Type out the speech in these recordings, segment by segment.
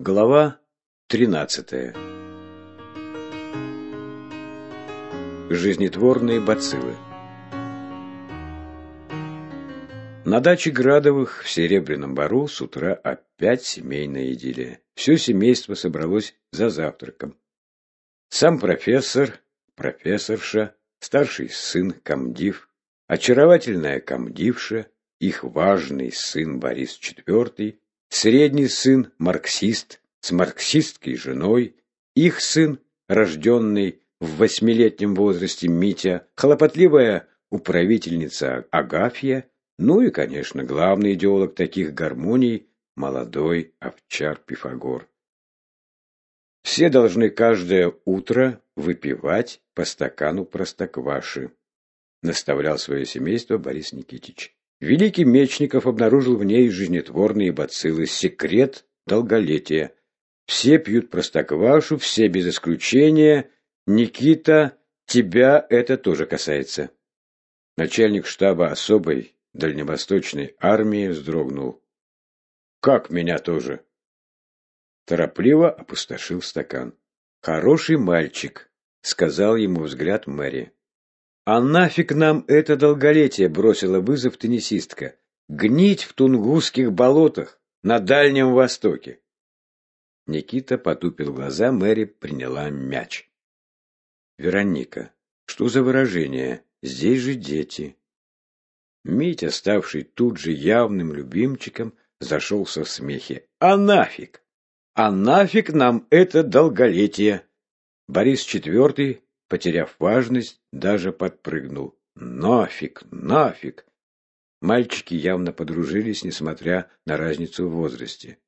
Глава тринадцатая. Жизнетворные бациллы. На даче Градовых в Серебряном Бару с утра опять семейная идиллия. Все семейство собралось за завтраком. Сам профессор, профессорша, старший сын комдив, очаровательная комдивша, их важный сын Борис IV Средний сын – марксист, с марксистской женой, их сын, рожденный в восьмилетнем возрасте Митя, хлопотливая управительница Агафья, ну и, конечно, главный идеолог таких гармоний – молодой овчар Пифагор. Все должны каждое утро выпивать по стакану простокваши, наставлял свое семейство Борис Никитич. Великий Мечников обнаружил в ней жизнетворные бациллы, секрет долголетия. Все пьют простоквашу, все без исключения. Никита, тебя это тоже касается. Начальник штаба особой дальневосточной армии вздрогнул. Как меня тоже? Торопливо опустошил стакан. Хороший мальчик, сказал ему взгляд Мэри. «А нафиг нам это долголетие?» – бросила вызов теннисистка. «Гнить в тунгусских болотах на Дальнем Востоке!» Никита потупил глаза, Мэри приняла мяч. «Вероника, что за выражение? Здесь же дети!» Митя, ставший тут же явным любимчиком, зашелся в смехе. «А нафиг! А нафиг нам это долголетие!» Борис Четвертый потеряв важность, даже подпрыгнул. «Нафиг! Нафиг!» Мальчики явно подружились, несмотря на разницу в возрасте.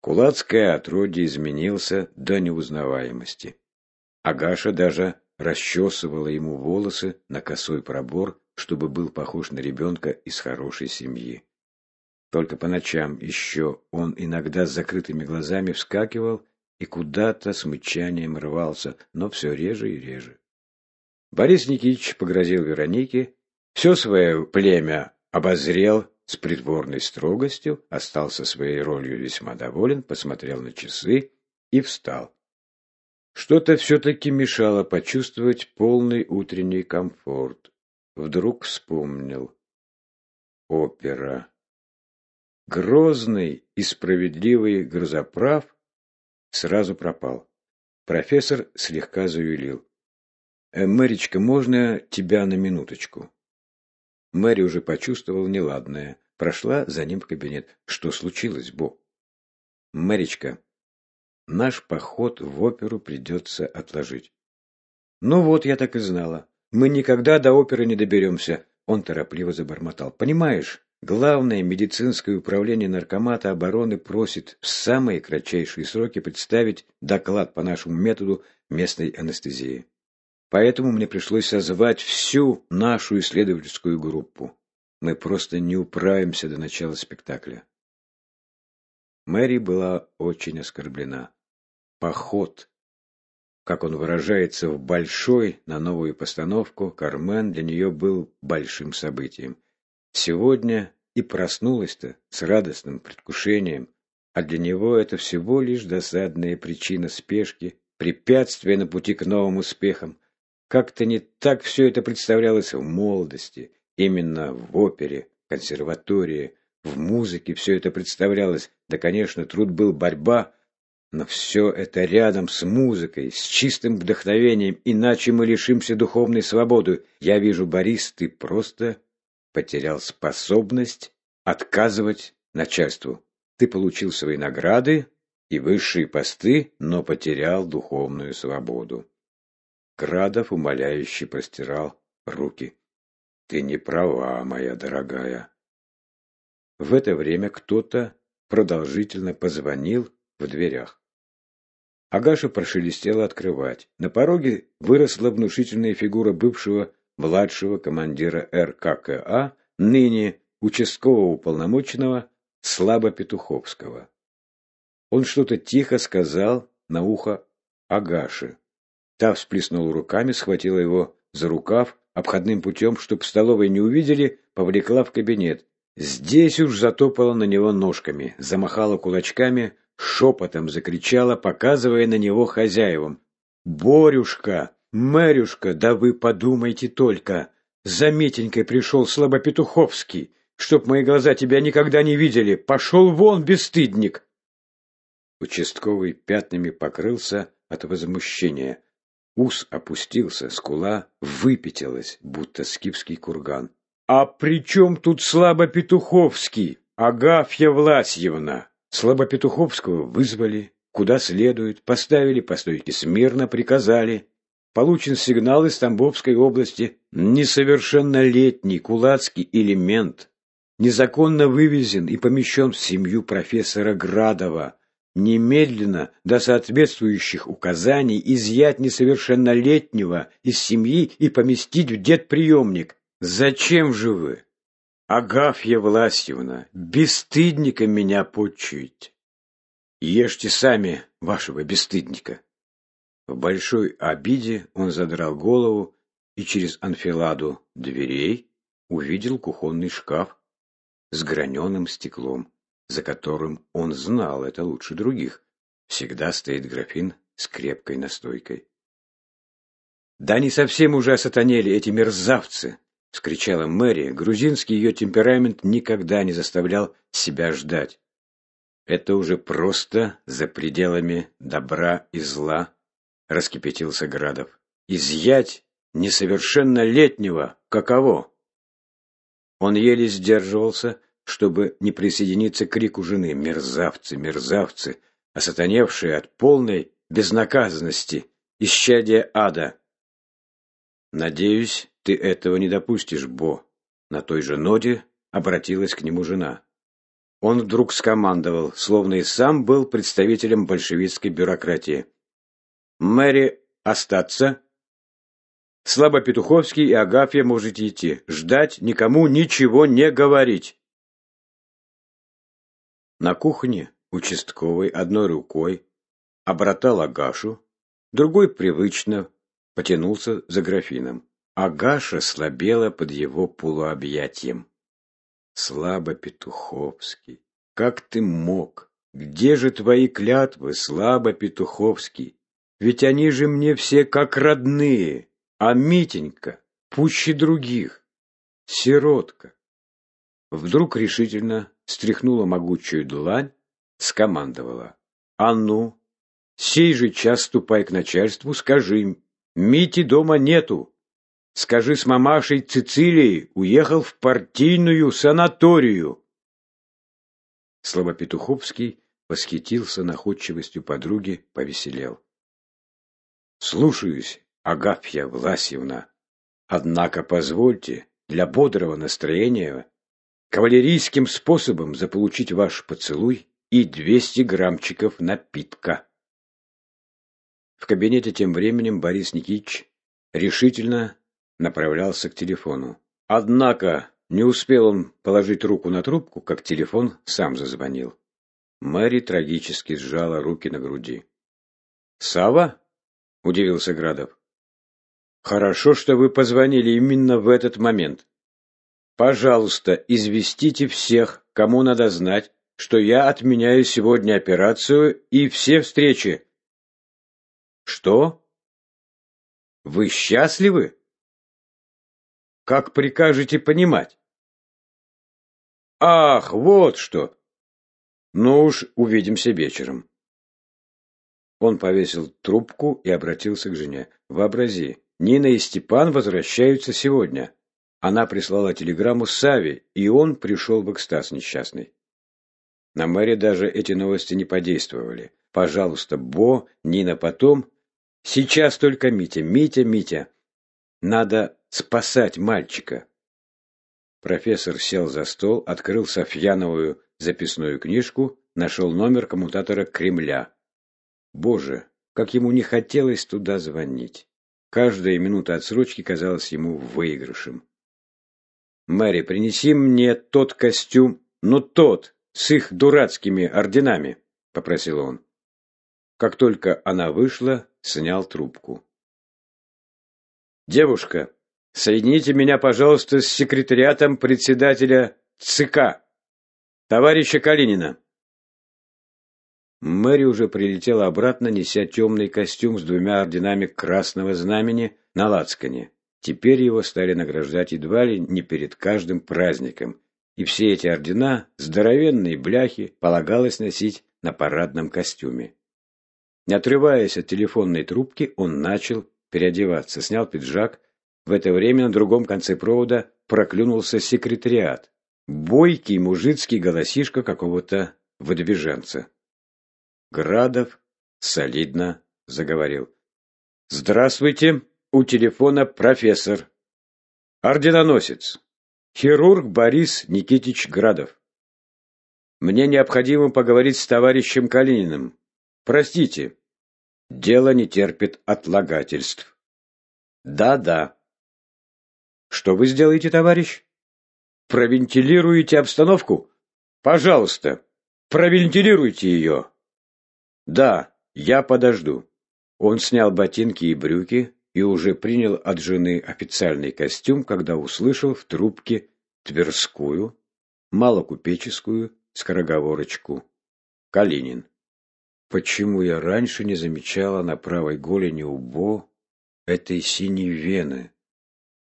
Кулацкое отродье изменился до неузнаваемости. Агаша даже расчесывала ему волосы на косой пробор, чтобы был похож на ребенка из хорошей семьи. Только по ночам еще он иногда с закрытыми глазами вскакивал и куда-то с мычанием рвался, но все реже и реже. Борис Никитич погрозил Веронике, все свое племя обозрел с притворной строгостью, остался своей ролью весьма доволен, посмотрел на часы и встал. Что-то все-таки мешало почувствовать полный утренний комфорт. Вдруг вспомнил. Опера. Грозный и справедливый грозоправ сразу пропал. Профессор слегка заюлил. «Э, «Мэричка, можно тебя на минуточку?» Мэри уже почувствовал неладное. Прошла за ним в кабинет. «Что случилось, Бо?» «Мэричка, наш поход в оперу придется отложить». «Ну вот, я так и знала. Мы никогда до оперы не доберемся». Он торопливо забормотал. «Понимаешь, Главное медицинское управление Наркомата обороны просит в самые кратчайшие сроки представить доклад по нашему методу местной анестезии. Поэтому мне пришлось созвать всю нашу исследовательскую группу. Мы просто не управимся до начала спектакля. Мэри была очень оскорблена. Поход, как он выражается, в большой на новую постановку, Кармен для нее был большим событием. Сегодня и проснулась-то с радостным предвкушением, а для него это всего лишь досадная причина спешки, препятствие на пути к новым успехам. Как-то не так все это представлялось в молодости, именно в опере, консерватории, в музыке все это представлялось, да, конечно, труд был борьба, но все это рядом с музыкой, с чистым вдохновением, иначе мы лишимся духовной свободы. Я вижу, Борис, ты просто потерял способность отказывать начальству. Ты получил свои награды и высшие посты, но потерял духовную свободу. Градов умоляюще простирал руки. Ты не права, моя дорогая. В это время кто-то продолжительно позвонил в дверях. Агаша прошелестела открывать. На пороге выросла внушительная фигура бывшего младшего командира РККА, ныне участкового уполномоченного Слабо Петуховского. Он что-то тихо сказал на ухо Агаше. Та всплеснула руками, схватила его за рукав, обходным путем, чтоб столовой не увидели, повлекла в кабинет. Здесь уж затопала на него ножками, замахала кулачками, шепотом закричала, показывая на него хозяевам. «Борюшка! Мэрюшка, да вы подумайте только! За Митенькой пришел Слабопетуховский, чтоб мои глаза тебя никогда не видели! Пошел вон, бесстыдник!» Участковый пятнами покрылся от возмущения. Ус опустился, скула выпятилась, будто скифский курган. «А при чем тут Слабопетуховский, Агафья Власьевна?» Слабопетуховского вызвали, куда следует, поставили по стойке смирно, приказали. Получен сигнал из Тамбовской области. Несовершеннолетний кулацкий элемент незаконно вывезен и помещен в семью профессора Градова. Немедленно до соответствующих указаний изъять несовершеннолетнего из семьи и поместить в детприемник. Зачем же вы? Агафья Власьевна, бесстыдника меня почуете. Ешьте сами вашего бесстыдника. В большой обиде он задрал голову и через анфиладу дверей увидел кухонный шкаф с граненым стеклом, за которым он знал это лучше других. Всегда стоит графин с крепкой настойкой. Да не совсем уже осатанели эти мерзавцы, — вскричала Мэри. Грузинский ее темперамент никогда не заставлял себя ждать. «Это уже просто за пределами добра и зла», — раскипятился Градов. «Изъять несовершеннолетнего каково?» Он еле сдерживался, чтобы не присоединиться к крику жены. «Мерзавцы, мерзавцы!» осатаневшие от полной безнаказанности, исчадия ада. «Надеюсь, ты этого не допустишь, Бо!» На той же ноте обратилась к нему жена. Он вдруг скомандовал, словно и сам был представителем большевистской бюрократии. «Мэри, остаться!» «Слабо Петуховский и Агафья можете идти. Ждать, никому ничего не говорить!» На кухне участковый одной рукой обратал Агашу, другой привычно потянулся за графином. Агаша слабела под его полуобъятием. Слабо Петуховский, как ты мог? Где же твои клятвы, Слабо Петуховский? Ведь они же мне все как родные, а Митенька пуще других. Сиротка. Вдруг решительно стряхнула могучую длань, скомандовала. А ну, сей же час ступай к начальству, скажи им, Мити дома нету. Скажи с мамашей Цицилией, уехал в партийную санаторию. Слабопетуховский восхитился находчивостью подруги, повеселел. Слушаюсь, Агафья Власьевна. Однако позвольте для бодрого настроения кавалерийским способом заполучить ваш поцелуй и двести граммчиков напитка. В кабинете тем временем Борис Никитич решительно направлялся к телефону. Однако не успел он положить руку на трубку, как телефон сам зазвонил. Мэри трагически сжала руки на груди. «Сава?» — удивился Градов. «Хорошо, что вы позвонили именно в этот момент. Пожалуйста, известите всех, кому надо знать, что я отменяю сегодня операцию и все встречи что? Вы счастливы? Как прикажете понимать? Ах, вот что! Ну уж увидимся вечером. Он повесил трубку и обратился к жене. Вообрази, Нина и Степан возвращаются сегодня. Она прислала телеграмму Саве, и он пришел в экстаз несчастный. На мэре даже эти новости не подействовали. Пожалуйста, Бо, Нина потом. Сейчас только Митя, Митя, Митя. Надо спасать мальчика. Профессор сел за стол, открыл Софьяновую записную книжку, нашел номер коммутатора Кремля. Боже, как ему не хотелось туда звонить. Каждая минута отсрочки казалась ему выигрышем. «Мэри, принеси мне тот костюм, ну тот, с их дурацкими орденами», — попросил он. Как только она вышла, снял трубку. «Девушка, соедините меня, пожалуйста, с секретариатом председателя ЦК, товарища Калинина». Мэри уже прилетела обратно, неся темный костюм с двумя орденами Красного Знамени на лацкане. Теперь его стали награждать едва ли не перед каждым праздником, и все эти ордена, здоровенные бляхи, полагалось носить на парадном костюме. Не отрываясь от телефонной трубки, он начал переодеваться, снял пиджак. В это время на другом конце провода проклюнулся секретариат. Бойкий мужицкий голосишка какого-то выдвиженца. Градов солидно заговорил. «Здравствуйте, у телефона профессор. Орденоносец. Хирург Борис Никитич Градов. Мне необходимо поговорить с товарищем Калининым. Простите, дело не терпит отлагательств. Да-да. Что вы сделаете, товарищ? Провентилируете обстановку? Пожалуйста, провентилируйте ее. Да, я подожду. Он снял ботинки и брюки и уже принял от жены официальный костюм, когда услышал в трубке Тверскую, малокупеческую скороговорочку. Калинин. Почему я раньше не замечала на правой голени у Бо этой синей вены?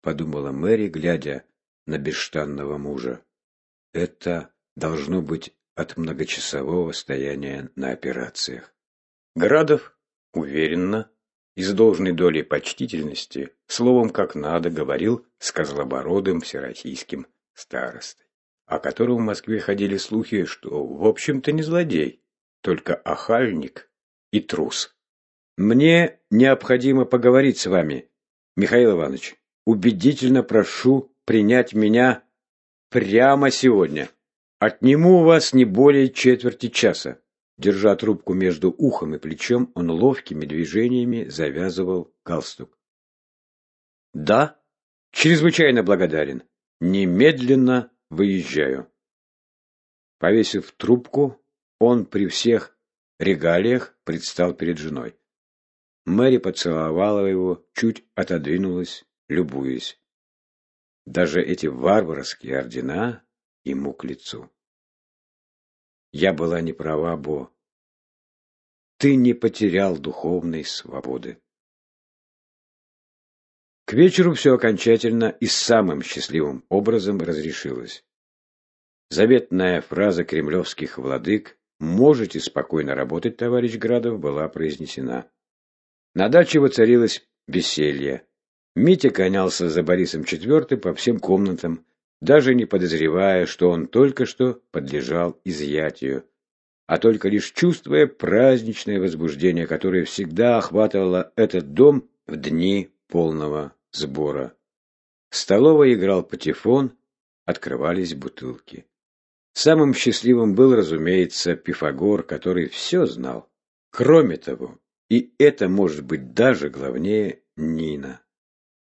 Подумала Мэри, глядя на бесштанного мужа. Это должно быть от многочасового стояния на операциях. Градов уверенно и с должной долей почтительности, словом, как надо, говорил с козлобородым всероссийским старостой, о котором в Москве ходили слухи, что, в общем-то, не злодей, только охальник и трус. «Мне необходимо поговорить с вами, Михаил Иванович. Убедительно прошу принять меня прямо сегодня. Отниму у вас не более четверти часа. Держа трубку между ухом и плечом, он ловкими движениями завязывал галстук. «Да, чрезвычайно благодарен. Немедленно выезжаю». Повесив трубку, он при всех регалиях предстал перед женой. Мэри поцеловала его, чуть отодвинулась, любуясь. Даже эти варварские ордена ему к лицу. Я была не права, Бо. Ты не потерял духовной свободы. К вечеру все окончательно и самым счастливым образом разрешилось. Заветная фраза кремлевских владык «Можете спокойно работать, товарищ Градов» была произнесена. На даче воцарилось веселье. Митя гонялся за Борисом IV по всем комнатам, даже не подозревая, что он только что подлежал изъятию, а только лишь чувствуя праздничное возбуждение, которое всегда охватывало этот дом в дни полного сбора. В играл патефон, открывались бутылки. Самым счастливым был, разумеется, Пифагор, который все знал. Кроме того, и это может быть даже главнее, Нина.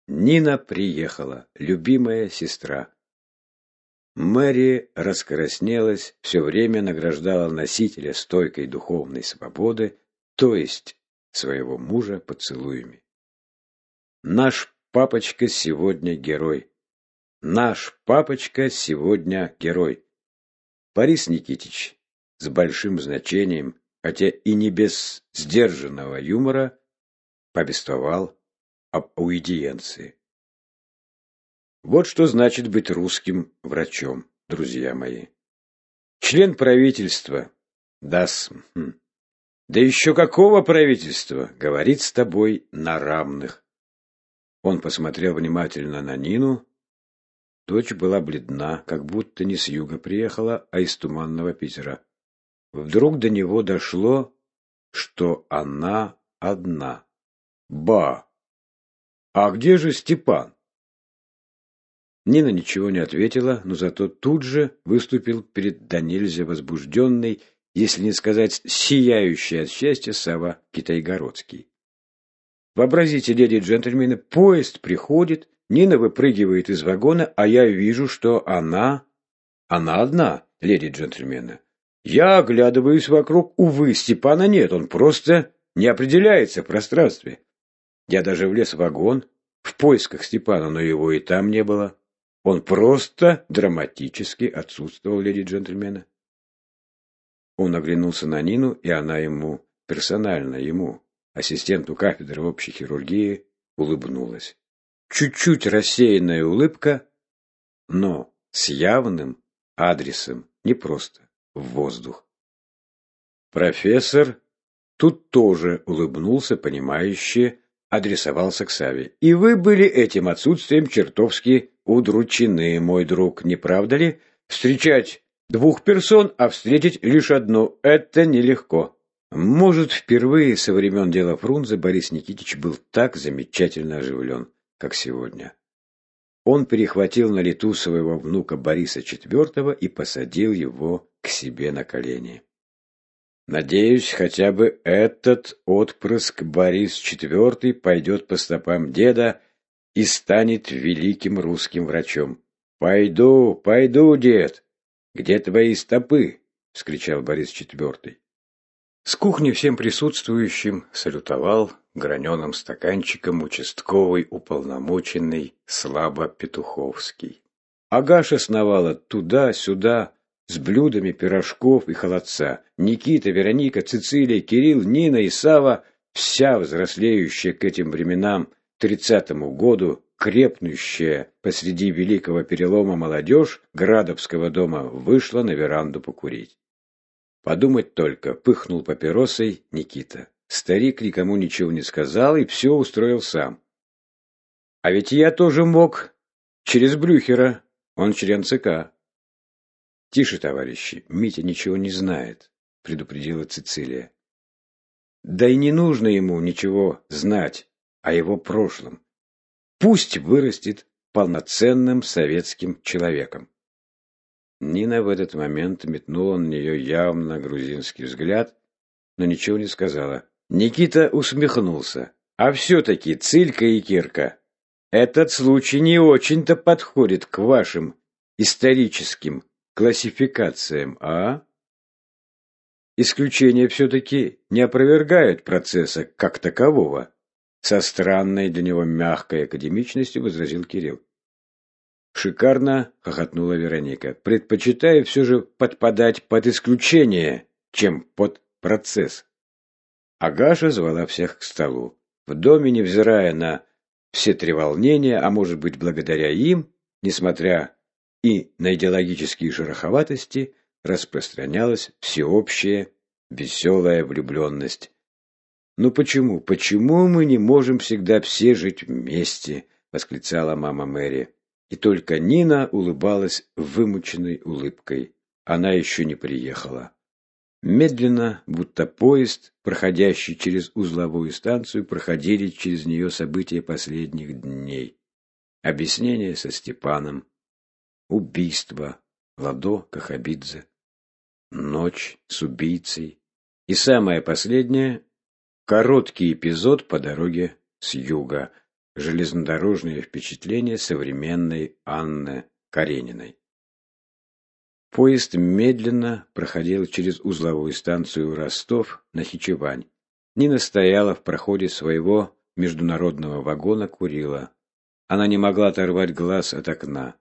Нина приехала, любимая сестра. Мэри раскраснелась, все время награждала носителя стойкой духовной свободы, то есть своего мужа поцелуями. Наш папочка сегодня герой. Наш папочка сегодня герой. Борис Никитич с большим значением, хотя и не без сдержанного юмора, повествовал об аудиенции. Вот что значит быть русским врачом, друзья мои. Член правительства, да, хм, да еще какого правительства, говорит с тобой на равных. Он посмотрел внимательно на Нину. Дочь была бледна, как будто не с юга приехала, а из туманного Питера. Вдруг до него дошло, что она одна. Ба! А где же Степан? Нина ничего не ответила, но зато тут же выступил перед Данильзе возбужденный, если не сказать сияющий от счастья Сава Китайгородский. Вообразите, леди и джентльмены, поезд приходит, Нина выпрыгивает из вагона, а я вижу, что она... Она одна, леди и джентльмены. Я оглядываюсь вокруг, увы, Степана нет, он просто не определяется в пространстве. Я даже влез в вагон в поисках Степана, но его и там не было. Он просто драматически отсутствовал, леди джентльмены. Он оглянулся на Нину, и она ему, персонально ему, ассистенту кафедры общей хирургии, улыбнулась. Чуть-чуть рассеянная улыбка, но с явным адресом, не просто в воздух. Профессор тут тоже улыбнулся, понимающе адресовался к Саве. «И вы были этим отсутствием чертовски удручены, мой друг, не правда ли? Встречать двух персон, а встретить лишь одну – это нелегко». Может, впервые со времен дела Фрунзе Борис Никитич был так замечательно оживлен, как сегодня. Он перехватил на лету своего внука Бориса IV и посадил его к себе на колени. Надеюсь, хотя бы этот отпрыск Борис IV пойдет по стопам деда и станет великим русским врачом. «Пойду, пойду, дед! Где твои стопы?» — вскричал Борис IV. С кухни всем присутствующим салютовал граненым стаканчиком участковый уполномоченный Слабо Петуховский. Агаша сновала туда-сюда, с блюдами пирожков и холодца. Никита, Вероника, Цицилия, Кирилл, Нина и Сава, вся взрослеющая к этим временам, тридцатому году, крепнущая посреди великого перелома молодежь Градовского дома вышла на веранду покурить. Подумать только, пыхнул папиросой Никита. Старик никому ничего не сказал и все устроил сам. А ведь я тоже мог через Брюхера, он член ЦК. «Тише, товарищи, Митя ничего не знает», — предупредила Цицилия. «Да и не нужно ему ничего знать о его прошлом. Пусть вырастет полноценным советским человеком». Нина в этот момент метнула на нее явно грузинский взгляд, но ничего не сказала. Никита усмехнулся. «А все-таки, Цилька и Кирка, этот случай не очень-то подходит к вашим историческим классификациям, а? Исключения все-таки не опровергают процесса как такового. Со странной для него мягкой академичностью возразил Кирилл. Шикарно хохотнула Вероника. Предпочитаю все же подпадать под исключение, чем под процесс. Агаша звала всех к столу. В доме, невзирая на все треволнения, а может быть благодаря им, несмотря и на идеологические шероховатости распространялась всеобщая веселая влюбленность. «Ну почему, почему мы не можем всегда все жить вместе?» — восклицала мама Мэри. И только Нина улыбалась вымученной улыбкой. Она еще не приехала. Медленно, будто поезд, проходящий через узловую станцию, проходили через нее события последних дней. Объяснение со Степаном, убийство Ладо Кахабидзе, ночь с убийцей и самое последнее – короткий эпизод по дороге с юга, железнодорожные впечатления современной Анны Карениной. Поезд медленно проходил через узловую станцию Ростов на Хичевань. Нина стояла в проходе своего международного вагона, курила. Она не могла оторвать глаз от окна.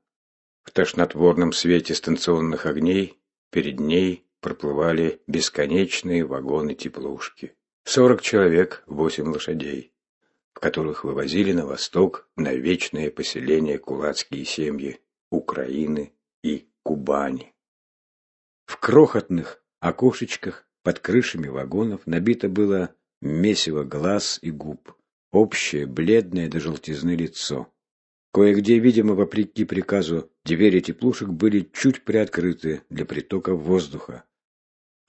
В тошнотворном свете станционных огней перед ней проплывали бесконечные вагоны-теплушки. Сорок человек, восемь лошадей, в которых вывозили на восток на вечное поселение кулацкие семьи Украины и Кубани. В крохотных окошечках под крышами вагонов набито было месиво глаз и губ, общее бледное до желтизны лицо. Кое-где, видимо, вопреки приказу, двери теплушек были чуть приоткрыты для притока воздуха.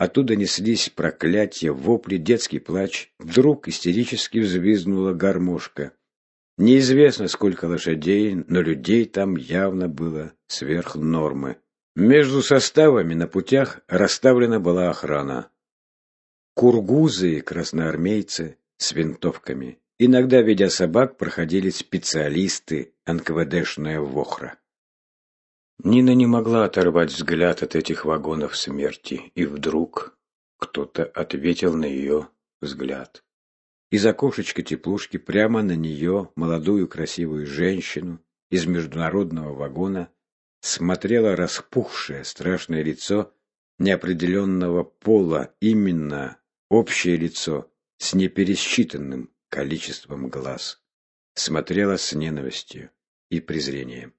Оттуда неслись проклятия, вопли, детский плач. Вдруг истерически взвизгнула гармошка. Неизвестно, сколько лошадей, но людей там явно было сверх нормы. Между составами на путях расставлена была охрана. Кургузы и красноармейцы с винтовками. Иногда, ведя собак, проходили специалисты НКВДшная Вохра. Нина не могла оторвать взгляд от этих вагонов смерти, и вдруг кто-то ответил на ее взгляд. Из окошечка теплушки прямо на нее, молодую красивую женщину, из международного вагона, смотрело распухшее страшное лицо неопределенного пола именно общее лицо с непересчитанным количеством глаз смотрело с ненавистью и презрением.